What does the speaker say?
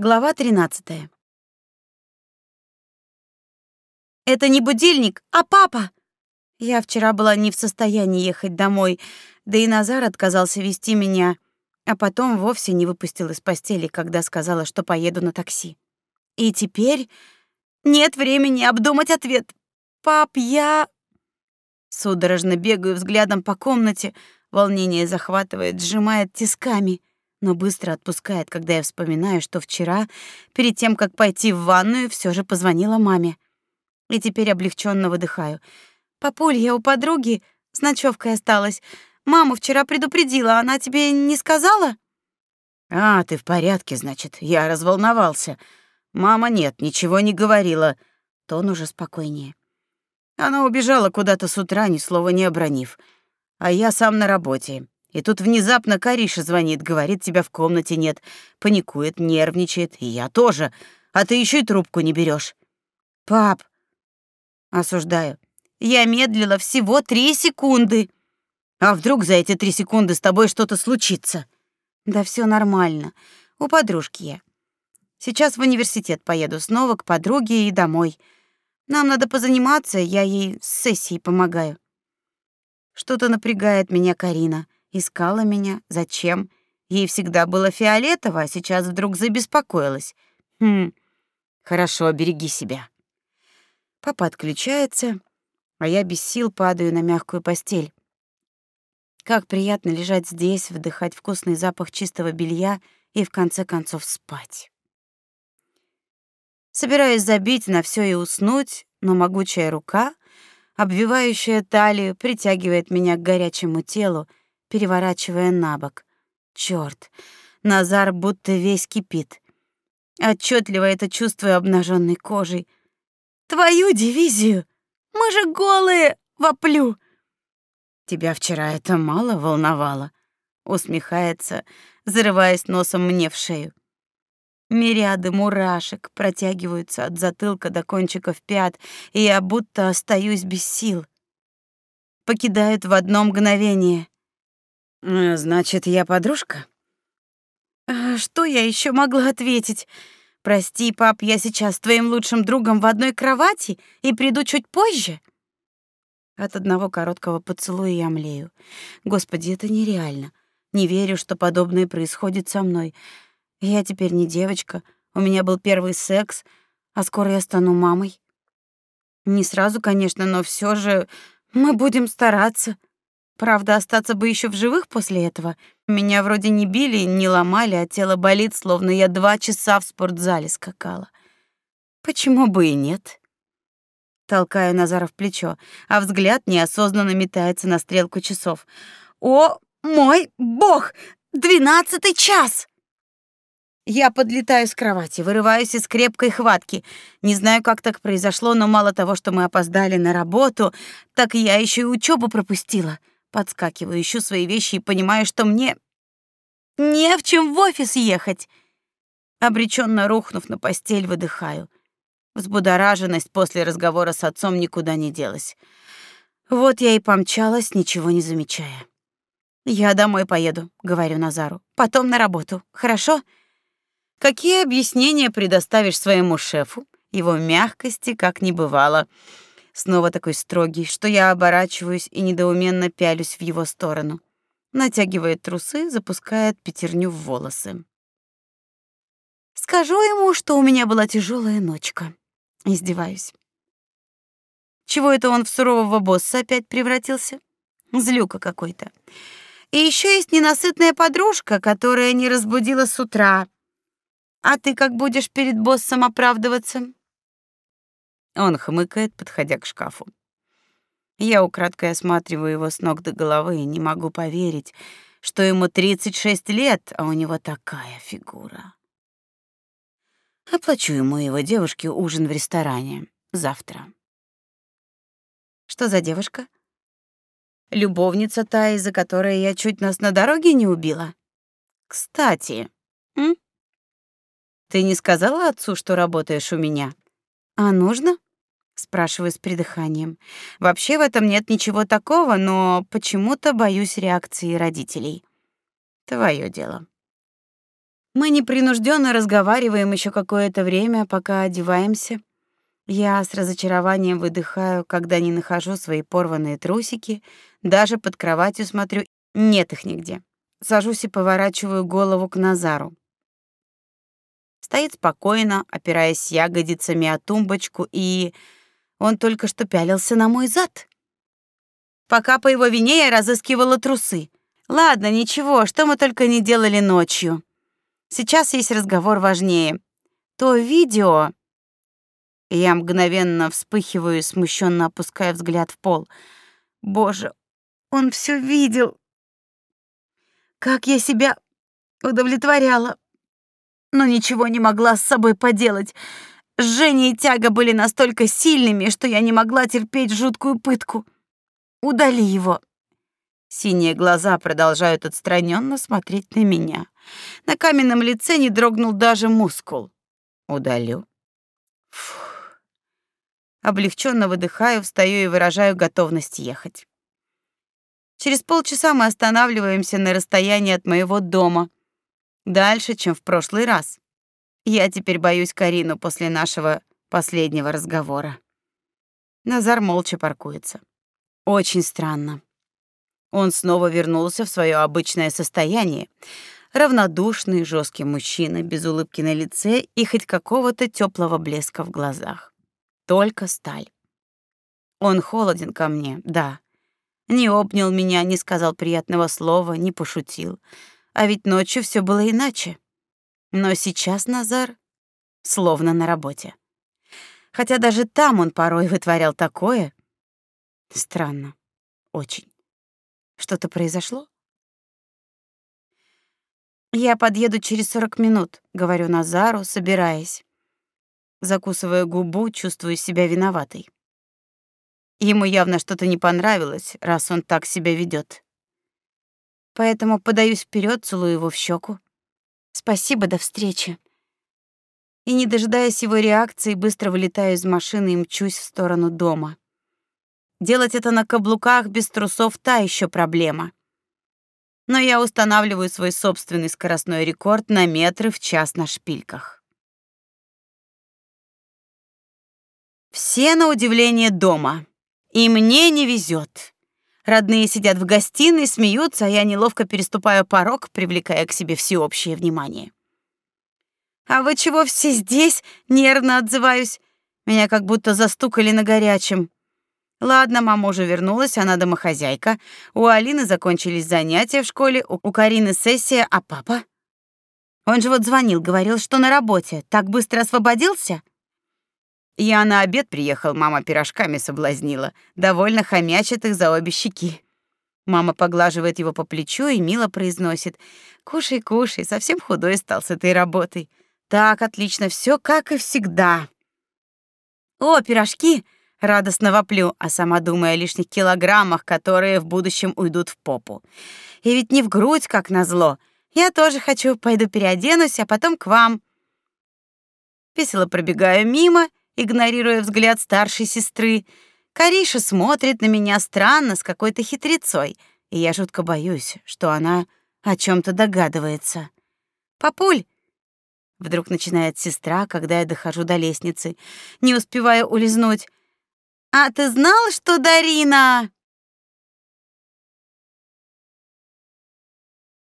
Глава 13. Это не будильник, а папа. Я вчера была не в состоянии ехать домой, да и Назар отказался вести меня, а потом вовсе не выпустил из постели, когда сказала, что поеду на такси. И теперь нет времени обдумать ответ. Пап, я судорожно бегаю взглядом по комнате, волнение захватывает, сжимает тисками но быстро отпускает, когда я вспоминаю, что вчера, перед тем, как пойти в ванную, все же позвонила маме. И теперь облегченно выдыхаю. «Папуль, я у подруги с ночевкой осталась. Маму вчера предупредила, она тебе не сказала?» «А, ты в порядке, значит. Я разволновался. Мама нет, ничего не говорила». Тон уже спокойнее. Она убежала куда-то с утра, ни слова не обронив. А я сам на работе. И тут внезапно Кариша звонит, говорит, тебя в комнате нет, паникует, нервничает, и я тоже. А ты еще и трубку не берешь. Пап, осуждаю. Я медлила всего три секунды. А вдруг за эти три секунды с тобой что-то случится? Да все нормально. У подружки я. Сейчас в университет поеду снова к подруге и домой. Нам надо позаниматься, я ей с сессией помогаю. Что-то напрягает меня Карина. Искала меня? Зачем? Ей всегда было фиолетово, а сейчас вдруг забеспокоилась. Хм. Хорошо, береги себя. Папа отключается, а я без сил падаю на мягкую постель. Как приятно лежать здесь, вдыхать вкусный запах чистого белья и в конце концов спать. Собираюсь забить на все и уснуть, но могучая рука, обвивающая талию, притягивает меня к горячему телу, переворачивая на бок. Чёрт, Назар будто весь кипит. Отчетливо это чувствую обнаженной кожей. Твою дивизию! Мы же голые, воплю. Тебя вчера это мало волновало, усмехается, зарываясь носом мне в шею. Мириады мурашек протягиваются от затылка до кончиков пят, и я будто остаюсь без сил. Покидают в одно мгновение. Э, значит, я подружка? А что я еще могла ответить? Прости, пап, я сейчас с твоим лучшим другом в одной кровати и приду чуть позже. От одного короткого поцелуя я млею. Господи, это нереально. Не верю, что подобное происходит со мной. Я теперь не девочка. У меня был первый секс, а скоро я стану мамой. Не сразу, конечно, но все же мы будем стараться. Правда, остаться бы еще в живых после этого. Меня вроде не били, не ломали, а тело болит, словно я два часа в спортзале скакала. Почему бы и нет? Толкаю Назара в плечо, а взгляд неосознанно метается на стрелку часов. О, мой бог! Двенадцатый час! Я подлетаю с кровати, вырываюсь из крепкой хватки. Не знаю, как так произошло, но мало того, что мы опоздали на работу, так я еще и учебу пропустила. Подскакиваю, ищу свои вещи и понимаю, что мне не в чем в офис ехать. Обреченно рухнув на постель, выдыхаю. Взбудораженность после разговора с отцом никуда не делась. Вот я и помчалась, ничего не замечая. «Я домой поеду», — говорю Назару. «Потом на работу. Хорошо?» «Какие объяснения предоставишь своему шефу? Его мягкости как не бывало» снова такой строгий, что я оборачиваюсь и недоуменно пялюсь в его сторону. Натягивает трусы, запускает пятерню в волосы. Скажу ему, что у меня была тяжелая ночка. Издеваюсь. Чего это он в сурового босса опять превратился? Злюка какой-то. И еще есть ненасытная подружка, которая не разбудила с утра. А ты как будешь перед боссом оправдываться? Он хмыкает, подходя к шкафу. Я украдкой осматриваю его с ног до головы и не могу поверить, что ему 36 лет, а у него такая фигура. Оплачу ему и его девушке ужин в ресторане завтра. Что за девушка? Любовница та, из-за которой я чуть нас на дороге не убила? Кстати, м? Ты не сказала отцу, что работаешь у меня? А нужно? Спрашиваю с придыханием. Вообще в этом нет ничего такого, но почему-то боюсь реакции родителей. Твое дело. Мы непринужденно разговариваем еще какое-то время, пока одеваемся. Я с разочарованием выдыхаю, когда не нахожу свои порванные трусики, даже под кроватью смотрю, нет их нигде. Сажусь и поворачиваю голову к Назару. Стоит спокойно, опираясь ягодицами о тумбочку, и он только что пялился на мой зад. Пока по его вине я разыскивала трусы. Ладно, ничего, что мы только не делали ночью. Сейчас есть разговор важнее. То видео, я мгновенно вспыхиваю смущенно опускаю взгляд в пол. Боже, он все видел. Как я себя удовлетворяла. Но ничего не могла с собой поделать. Жжение и тяга были настолько сильными, что я не могла терпеть жуткую пытку. Удали его. Синие глаза продолжают отстраненно смотреть на меня. На каменном лице не дрогнул даже мускул. Удалю. Фух. Облегченно выдыхаю, встаю и выражаю готовность ехать. Через полчаса мы останавливаемся на расстоянии от моего дома. Дальше, чем в прошлый раз. Я теперь боюсь Карину после нашего последнего разговора. Назар молча паркуется. Очень странно. Он снова вернулся в свое обычное состояние. Равнодушный, жесткий мужчина, без улыбки на лице и хоть какого-то теплого блеска в глазах только сталь. Он холоден ко мне, да. Не обнял меня, не сказал приятного слова, не пошутил. А ведь ночью все было иначе. Но сейчас Назар словно на работе. Хотя даже там он порой вытворял такое. Странно. Очень. Что-то произошло? Я подъеду через 40 минут, говорю Назару, собираясь. Закусывая губу, чувствую себя виноватой. Ему явно что-то не понравилось, раз он так себя ведет. Поэтому подаюсь вперед, целую его в щеку. Спасибо, до встречи. И не дожидаясь его реакции, быстро вылетаю из машины и мчусь в сторону дома. Делать это на каблуках без трусов та еще проблема. Но я устанавливаю свой собственный скоростной рекорд на метры в час на шпильках. Все на удивление дома. И мне не везет. Родные сидят в гостиной, смеются, а я неловко переступаю порог, привлекая к себе всеобщее внимание. «А вы чего все здесь?» — нервно отзываюсь. Меня как будто застукали на горячем. Ладно, мама уже вернулась, она домохозяйка. У Алины закончились занятия в школе, у Карины сессия, а папа? Он же вот звонил, говорил, что на работе. Так быстро освободился? Я на обед приехал, мама пирожками соблазнила. Довольно хомячит их за обе щеки. Мама поглаживает его по плечу и мило произносит: "Кушай, кушай, совсем худой стал с этой работой". Так, отлично, все как и всегда. О, пирожки, радостно воплю, а сама думаю о лишних килограммах, которые в будущем уйдут в попу. И ведь не в грудь, как назло. Я тоже хочу, пойду переоденусь, а потом к вам. Весело пробегаю мимо игнорируя взгляд старшей сестры. Кариша смотрит на меня странно, с какой-то хитрецой, и я жутко боюсь, что она о чем то догадывается. «Папуль!» Вдруг начинает сестра, когда я дохожу до лестницы, не успевая улизнуть. «А ты знал, что Дарина...»